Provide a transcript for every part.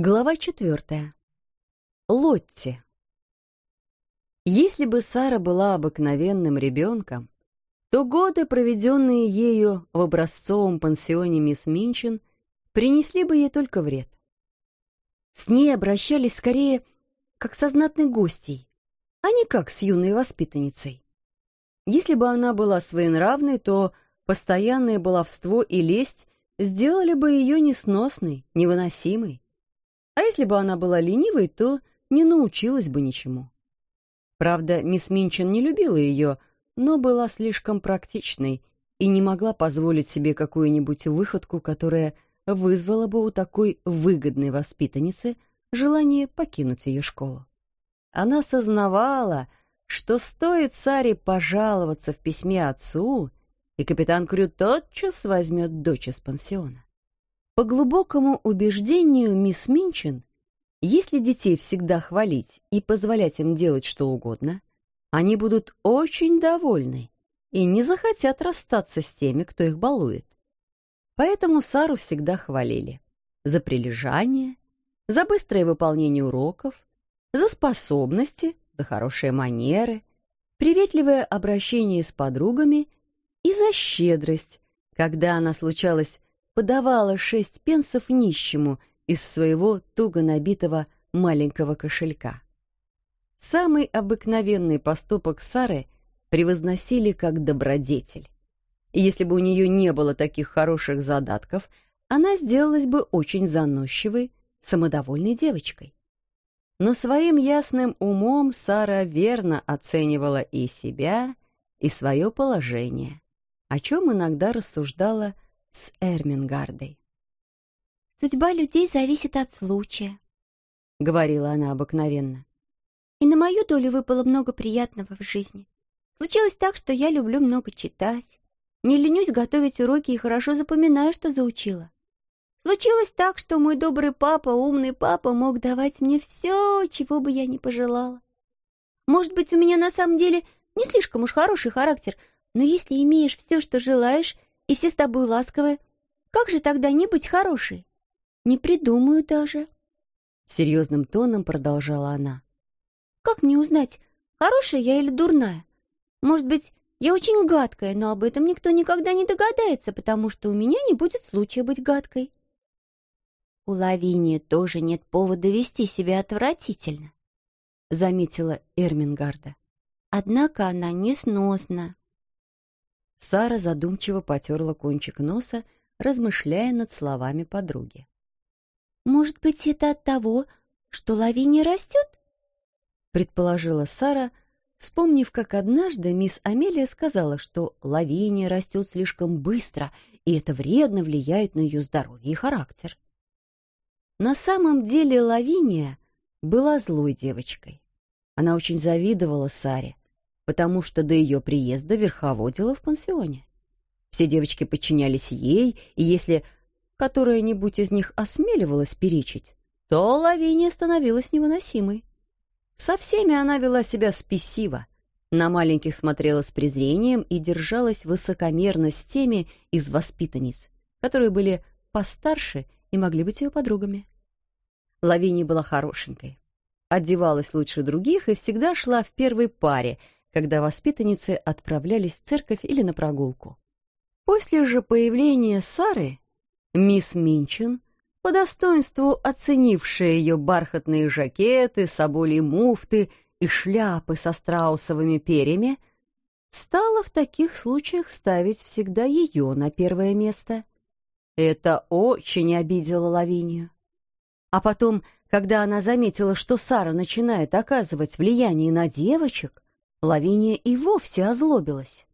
Глава четвертая. Лотти. Если бы Сара была обыкновенным ребенком, то годы, проведенные ею в образцовом пансионе мисс Минчин, принесли бы ей только вред. С ней обращались скорее как со знатной гостьей, а не как с юной воспитанницей. Если бы она была своенравной, то постоянное баловство и лесть сделали бы ее несносной, невыносимой. А если бы она была ленивой, то не научилась бы ничему. Правда, мисс Минчин не любила ее, но была слишком практичной и не могла позволить себе какую-нибудь выходку, которая вызвала бы у такой выгодной воспитанницы желание покинуть ее школу. Она сознавала, что стоит Саре пожаловаться в письме отцу, и капитан Крю тотчас возьмет дочь из пансиона. По глубокому убеждению мисс Минчин, если детей всегда хвалить и позволять им делать что угодно, они будут очень довольны и не захотят расстаться с теми, кто их балует. Поэтому Сару всегда хвалили за прилежание, за быстрое выполнение уроков, за способности, за хорошие манеры, приветливое обращение с подругами и за щедрость, когда она случалась подавала шесть пенсов нищему из своего туго набитого маленького кошелька. Самый обыкновенный поступок Сары превозносили как добродетель. Если бы у нее не было таких хороших задатков, она сделалась бы очень заносчивой, самодовольной девочкой. Но своим ясным умом Сара верно оценивала и себя, и свое положение, о чем иногда рассуждала с Эрмингардой. «Судьба людей зависит от случая», — говорила она обыкновенно. «И на мою долю выпало много приятного в жизни. Случилось так, что я люблю много читать, не ленюсь готовить уроки и хорошо запоминаю, что заучила. Случилось так, что мой добрый папа, умный папа, мог давать мне все, чего бы я ни пожелала. Может быть, у меня на самом деле не слишком уж хороший характер, но если имеешь все, что желаешь, и все с тобой ласковые, как же тогда не быть хорошей? Не придумаю даже. Серьезным тоном продолжала она. Как мне узнать, хорошая я или дурная? Может быть, я очень гадкая, но об этом никто никогда не догадается, потому что у меня не будет случая быть гадкой. У Лавинии тоже нет повода вести себя отвратительно, заметила Эрмингарда. Однако она несносна. Сара задумчиво потерла кончик носа, размышляя над словами подруги. «Может быть, это от того, что лавиния растет?» предположила Сара, вспомнив, как однажды мисс Амелия сказала, что лавиния растет слишком быстро, и это вредно влияет на ее здоровье и характер. На самом деле Лавиния была злой девочкой. Она очень завидовала Саре, потому что до ее приезда верховодила в пансионе. Все девочки подчинялись ей, и если которая-нибудь из них осмеливалась перечить, то Лавиния становилась невыносимой. Со всеми она вела себя спесиво, на маленьких смотрела с презрением и держалась высокомерно с теми из воспитанниц, которые были постарше и могли быть ее подругами. Лавиния была хорошенькой, одевалась лучше других и всегда шла в первой паре — когда воспитанницы отправлялись в церковь или на прогулку. После же появления Сары, мисс Минчин, по достоинству оценившая ее бархатные жакеты, соболи муфты и шляпы со страусовыми перьями, стала в таких случаях ставить всегда ее на первое место. Это очень обидело Лавинию. А потом, когда она заметила, что Сара начинает оказывать влияние на девочек, Лавиния и вовсе озлобилась.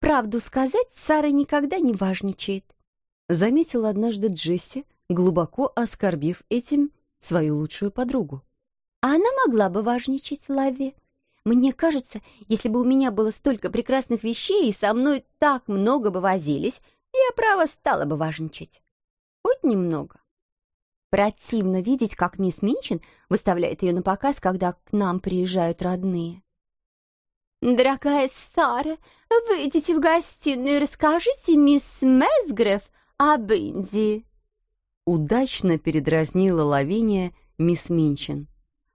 «Правду сказать, Сара никогда не важничает», — заметила однажды Джесси, глубоко оскорбив этим свою лучшую подругу. «А она могла бы важничать, Лави. Мне кажется, если бы у меня было столько прекрасных вещей и со мной так много бы возились, я, право, стала бы важничать. Хоть немного. Противно видеть, как мисс Минчин выставляет ее на показ, когда к нам приезжают родные. «Дорогая Сара, выйдите в гостиную и расскажите мисс Месгреф об Инди», Удачно передразнила Лавиния мисс Минчин.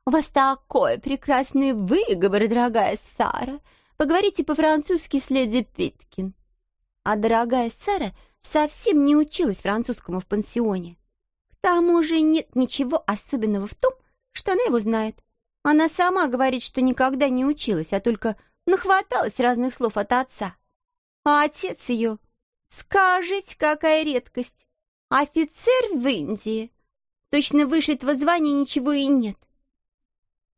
«У вас такой прекрасный выговор, дорогая Сара. Поговорите по-французски с леди Питкин». А дорогая Сара совсем не училась французскому в пансионе. Тому же нет ничего особенного в том, что она его знает. Она сама говорит, что никогда не училась, а только нахваталась разных слов от отца. А отец ее, скажите, какая редкость, офицер в Индии. Точно выше этого звания ничего и нет.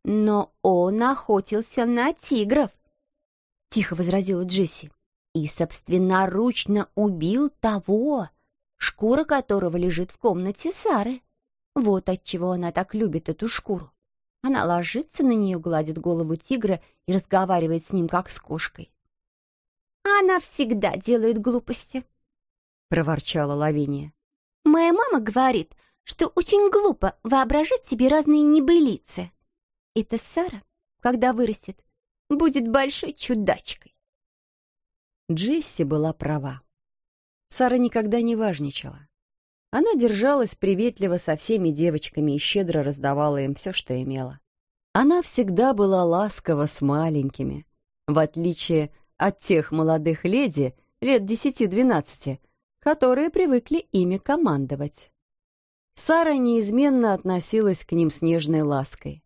Но он охотился на тигров, — тихо возразила Джесси, — и собственноручно убил того, шкура которого лежит в комнате Сары. Вот отчего она так любит эту шкуру. Она ложится на нее, гладит голову тигра и разговаривает с ним, как с кошкой. «Она всегда делает глупости», — проворчала Лавиния. «Моя мама говорит, что очень глупо воображать себе разные небылицы. Это Сара, когда вырастет, будет большой чудачкой». Джесси была права. Сара никогда не важничала. Она держалась приветливо со всеми девочками и щедро раздавала им все, что имела. Она всегда была ласкова с маленькими, в отличие от тех молодых леди лет десяти-двенадцати, которые привыкли ими командовать. Сара неизменно относилась к ним с нежной лаской.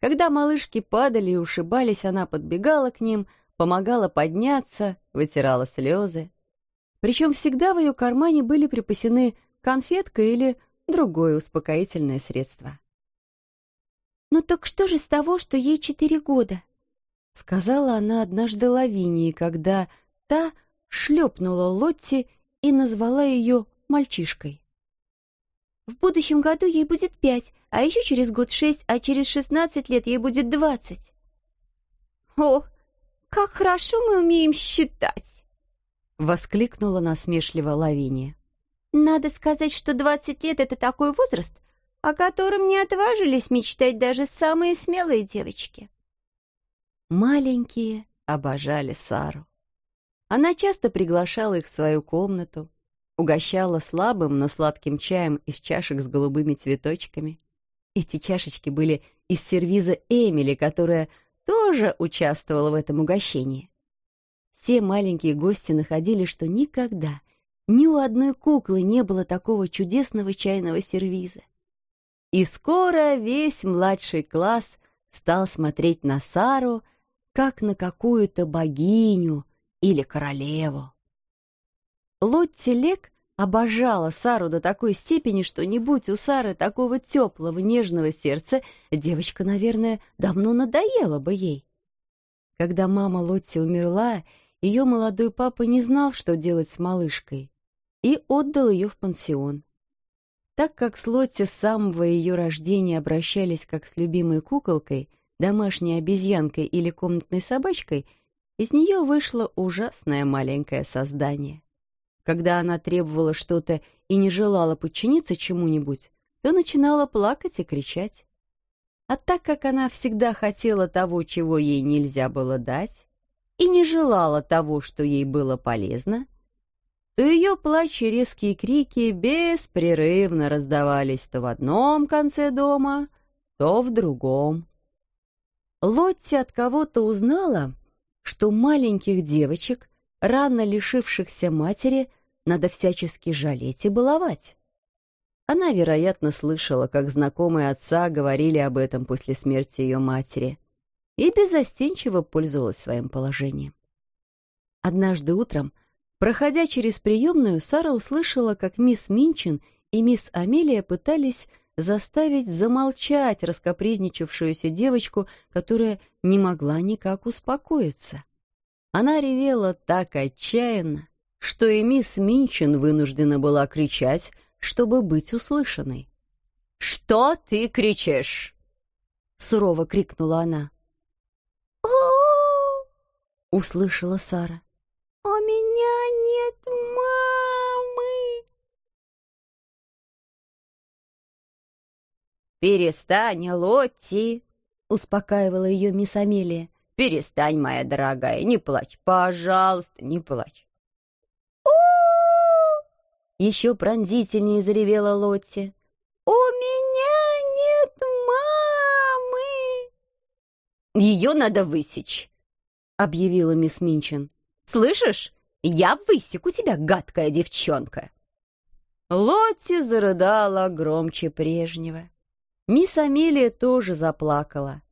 Когда малышки падали и ушибались, она подбегала к ним, помогала подняться, вытирала слезы. Причем всегда в ее кармане были припасены конфетка или другое успокоительное средство. «Ну так что же с того, что ей четыре года?» — сказала она однажды Лавинии, когда та шлепнула Лотти и назвала ее мальчишкой. «В будущем году ей будет пять, а еще через год шесть, а через шестнадцать лет ей будет двадцать». «О, как хорошо мы умеем считать!» — воскликнула насмешливо Лавиния. Надо сказать, что двадцать лет — это такой возраст, о котором не отважились мечтать даже самые смелые девочки. Маленькие обожали Сару. Она часто приглашала их в свою комнату, угощала слабым, но сладким чаем из чашек с голубыми цветочками. Эти чашечки были из сервиза Эмили, которая тоже участвовала в этом угощении. Все маленькие гости находили, что никогда — ни у одной куклы не было такого чудесного чайного сервиза. И скоро весь младший класс стал смотреть на Сару, как на какую-то богиню или королеву. Лотти Лек обожала Сару до такой степени, что не будь у Сары такого теплого, нежного сердца, девочка, наверное, давно надоела бы ей. Когда мама Лотти умерла, ее молодой папа не знал, что делать с малышкой и отдал ее в пансион. Так как с Лотти с самого ее рождения обращались как с любимой куколкой, домашней обезьянкой или комнатной собачкой, из нее вышло ужасное маленькое создание. Когда она требовала что-то и не желала подчиниться чему-нибудь, то начинала плакать и кричать. А так как она всегда хотела того, чего ей нельзя было дать, и не желала того, что ей было полезно, то ее плач и резкие крики беспрерывно раздавались то в одном конце дома, то в другом. Лотти от кого-то узнала, что маленьких девочек, рано лишившихся матери, надо всячески жалеть и баловать. Она, вероятно, слышала, как знакомые отца говорили об этом после смерти ее матери, и безостенчиво пользовалась своим положением. Однажды утром Проходя через приемную, Сара услышала, как мисс Минчин и мисс Амелия пытались заставить замолчать раскопризничавшуюся девочку, которая не могла никак успокоиться. Она ревела так отчаянно, что и мисс Минчин вынуждена была кричать, чтобы быть услышанной. «Что ты кричишь?» — сурово крикнула она. Услышала Сара. «У меня нет мамы!» «Перестань, Лотти!» — успокаивала ее мисс Амелия. «Перестань, моя дорогая, не плачь, пожалуйста, не плачь». «О!» Еще пронзительнее заревела Лотти. «У меня нет мамы!» «Ее надо высечь!» — объявила мисс Минчин. «Слышишь? Я высеку тебя, гадкая девчонка!» Лотти зарыдала громче прежнего. Мисс Амелия тоже заплакала,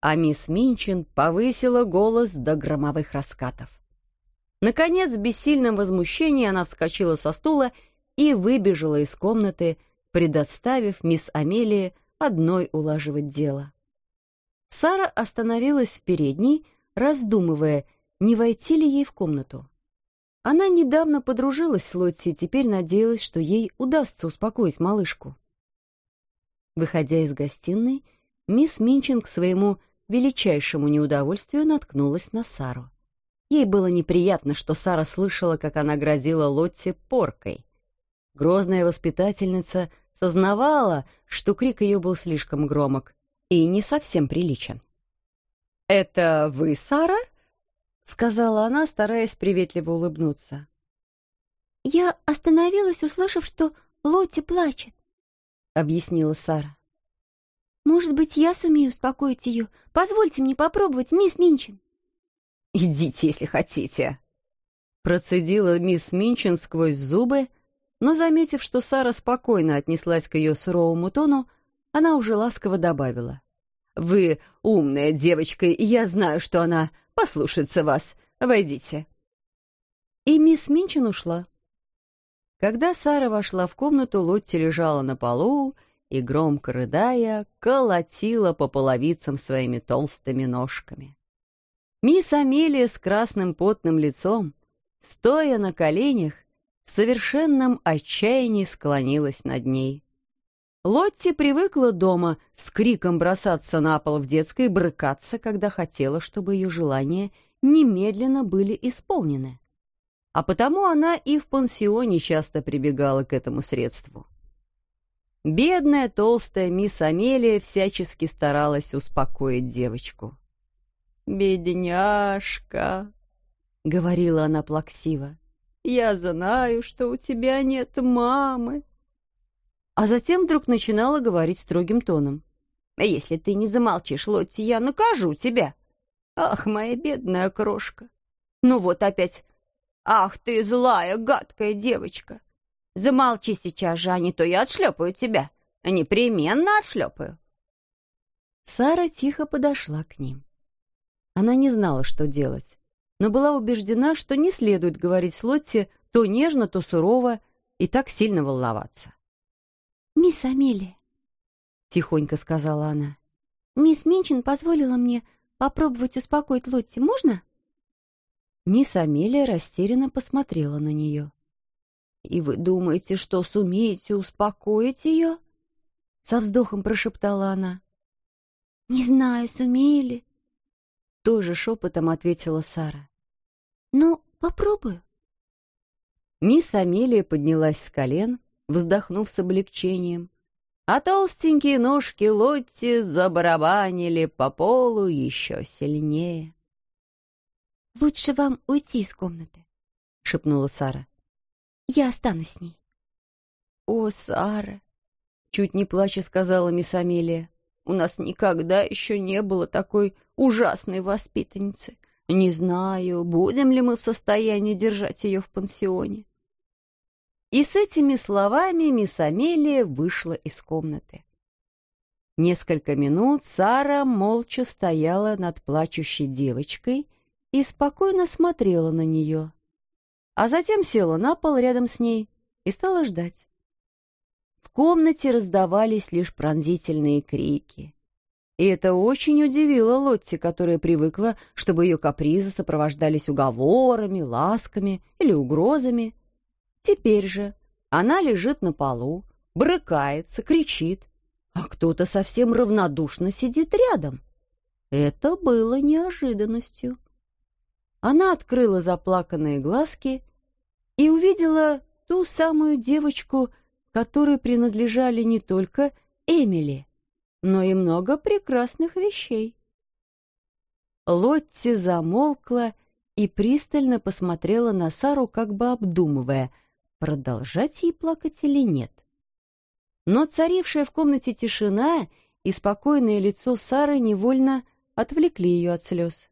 а мисс Минчин повысила голос до громовых раскатов. Наконец, в бессильном возмущении она вскочила со стула и выбежала из комнаты, предоставив мисс Амелии одной улаживать дело. Сара остановилась в передней, раздумывая, не войти ли ей в комнату. Она недавно подружилась с Лотти и теперь надеялась, что ей удастся успокоить малышку. Выходя из гостиной, мисс Минчин к своему величайшему неудовольствию наткнулась на Сару. Ей было неприятно, что Сара слышала, как она грозила Лотте поркой. Грозная воспитательница сознавала, что крик ее был слишком громок и не совсем приличен. «Это вы, Сара?» — сказала она, стараясь приветливо улыбнуться. «Я остановилась, услышав, что Лотти плачет», — объяснила Сара. «Может быть, я сумею успокоить ее? Позвольте мне попробовать, мисс Минчин». «Идите, если хотите», — процедила мисс Минчин сквозь зубы, но, заметив, что Сара спокойно отнеслась к ее суровому тону, она уже ласково добавила. «Вы умная девочка, и я знаю, что она послушается вас. Войдите». И мисс Минчин ушла. Когда Сара вошла в комнату, Лотти лежала на полу и, громко рыдая, колотила по половицам своими толстыми ножками. Мисс Амелия с красным потным лицом, стоя на коленях, в совершенном отчаянии склонилась над ней. Лотти привыкла дома с криком бросаться на пол в детской и брыкаться, когда хотела, чтобы ее желания немедленно были исполнены. А потому она и в пансионе часто прибегала к этому средству. Бедная толстая мисс Амелия всячески старалась успокоить девочку. «Бедняжка!» — говорила она плаксиво. «Я знаю, что у тебя нет мамы». А затем вдруг начинала говорить строгим тоном. «Если ты не замолчишь, Лотти, я накажу тебя. Ах, моя бедная крошка! Ну вот опять. Ах ты злая, гадкая девочка! Замолчи сейчас же, а не то я отшлепаю тебя. Непременно отшлепаю». Сара тихо подошла к ним. Она не знала, что делать, но была убеждена, что не следует говорить Лотти то нежно, то сурово и так сильно волноваться. «Мисс Амелия», — тихонько сказала она, — «мисс Минчин позволила мне попробовать успокоить Лотти. Можно?» Мисс Амелия растерянно посмотрела на нее. «И вы думаете, что сумеете успокоить ее?» Со вздохом прошептала она. «Не знаю, сумею ли», тоже шепотом ответила Сара. «Ну, попробую». Мисс Амелия поднялась с колен, вздохнув с облегчением, а толстенькие ножки Лотти забарабанили по полу еще сильнее. «Лучше вам уйти из комнаты», — шепнула Сара. «Я останусь с ней». «О, Сара!» — чуть не плача сказала мисс Амелия. У нас никогда еще не было такой ужасной воспитанницы. Не знаю, будем ли мы в состоянии держать ее в пансионе. И с этими словами мисс Амелия вышла из комнаты. Несколько минут Сара молча стояла над плачущей девочкой и спокойно смотрела на нее, а затем села на пол рядом с ней и стала ждать комнате раздавались лишь пронзительные крики. И это очень удивило Лотти, которая привыкла, чтобы ее капризы сопровождались уговорами, ласками или угрозами. Теперь же она лежит на полу, брыкается, кричит, а кто-то совсем равнодушно сидит рядом. Это было неожиданностью. Она открыла заплаканные глазки и увидела ту самую девочку, которые принадлежали не только Эмили, но и много прекрасных вещей. Лотти замолкла и пристально посмотрела на Сару, как бы обдумывая, продолжать ей плакать или нет. Но царившая в комнате тишина и спокойное лицо Сары невольно отвлекли ее от слез.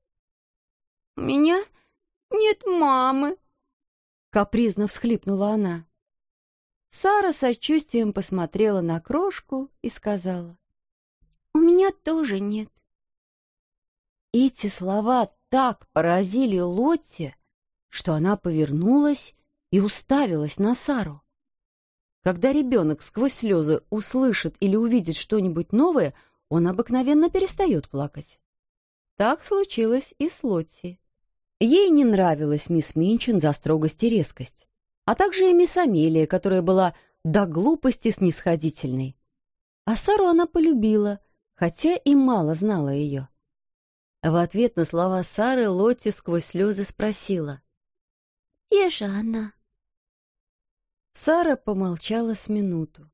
«У меня нет мамы», — капризно всхлипнула она. Сара сочувствием посмотрела на крошку и сказала. «У меня тоже нет». Эти слова так поразили Лотте, что она повернулась и уставилась на Сару. Когда ребенок сквозь слезы услышит или увидит что-нибудь новое, он обыкновенно перестает плакать. Так случилось и с Лотти. Ей не нравилась мисс Минчин за строгость и резкость, а также и мисс Амелия, которая была до глупости снисходительной. А Сару она полюбила, хотя и мало знала ее. В ответ на слова Сары Лотти сквозь слезы спросила. «Где же она?» Сара помолчала с минуту.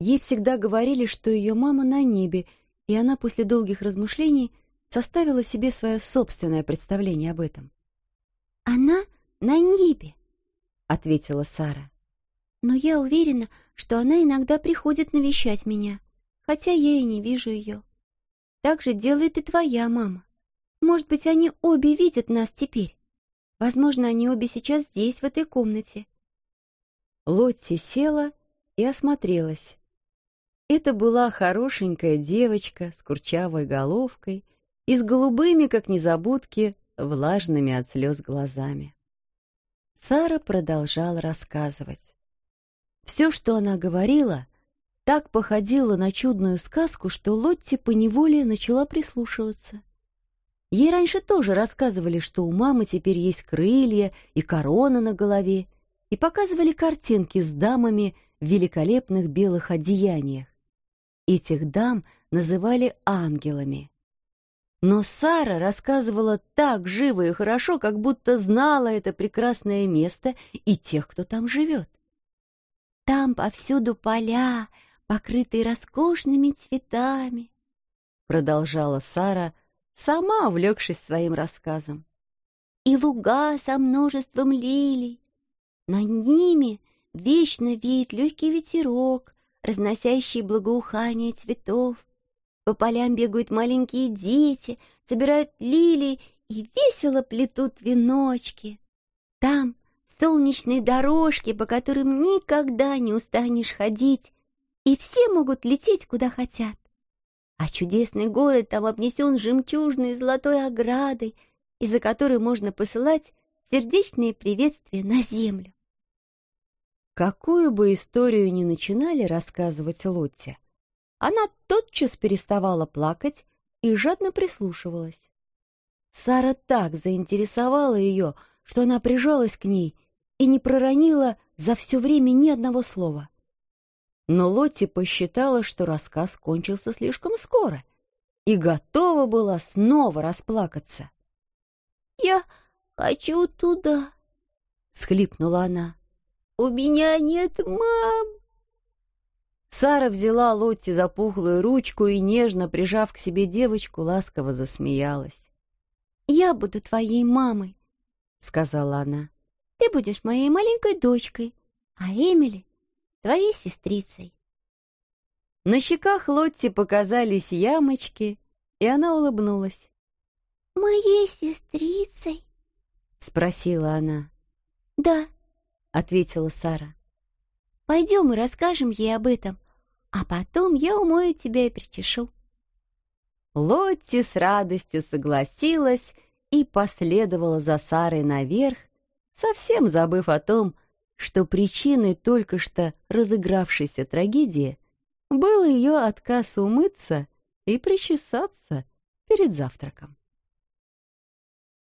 Ей всегда говорили, что ее мама на небе, и она после долгих размышлений составила себе свое собственное представление об этом. «Она на небе», — ответила Сара. «Но я уверена, что она иногда приходит навещать меня, хотя я и не вижу ее. Так же делает и твоя мама. Может быть, они обе видят нас теперь. Возможно, они обе сейчас здесь, в этой комнате. Лотти села и осмотрелась. Это была хорошенькая девочка с курчавой головкой и с голубыми, как незабудки, влажными от слез глазами. Сара продолжала рассказывать. Все, что она говорила, так походило на чудную сказку, что Лотти поневоле начала прислушиваться. Ей раньше тоже рассказывали, что у мамы теперь есть крылья и корона на голове, и показывали картинки с дамами в великолепных белых одеяниях. Этих дам называли ангелами. Но Сара рассказывала так живо и хорошо, как будто знала это прекрасное место и тех, кто там живет. «Там повсюду поля, покрытые роскошными цветами», — продолжала Сара, сама увлекшись своим рассказом. «И луга со множеством лилий, над ними вечно веет легкий ветерок, разносящий благоухание цветов. По полям бегают маленькие дети, собирают лилии и весело плетут веночки. Там солнечные дорожки, по которым никогда не устанешь ходить, и все могут лететь куда хотят. А чудесный город там обнесен жемчужной золотой оградой, из-за которой можно посылать сердечные приветствия на землю. Какую бы историю ни начинали рассказывать Лотте, она тотчас переставала плакать и жадно прислушивалась. Сара так заинтересовала ее, что она прижалась к ней и не проронила за все время ни одного слова. Но Лотти посчитала, что рассказ кончился слишком скоро и готова была снова расплакаться. «Я хочу туда!» — схлипнула она. «У меня нет мам!» Сара взяла Лотти за пухлую ручку и, нежно прижав к себе девочку, ласково засмеялась. «Я буду твоей мамой», — сказала она. «Ты будешь моей маленькой дочкой, а Эмили — твоей сестрицей». На щеках Лотти показались ямочки, и она улыбнулась. «Моей сестрицей?» — спросила она. «Да», — ответила Сара. «Пойдем и расскажем ей об этом, а потом я умою тебя и причешу». Лотти с радостью согласилась и последовала за Сарой наверх, совсем забыв о том, что причиной только что разыгравшейся трагедии был ее отказ умыться и причесаться перед завтраком.